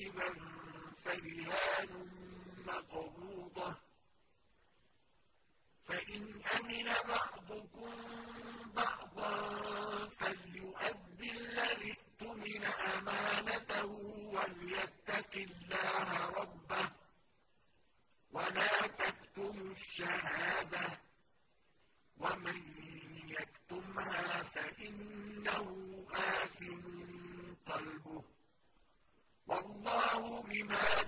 كاذبا فريان مقبوضة. فإن أمن بعضكم بعضا فليؤدي الذي اؤتمن أمانته وليتق الله ربه ولا تكتموا الشهادة. ومن يكتمها فإنه آثم قلبه. مَا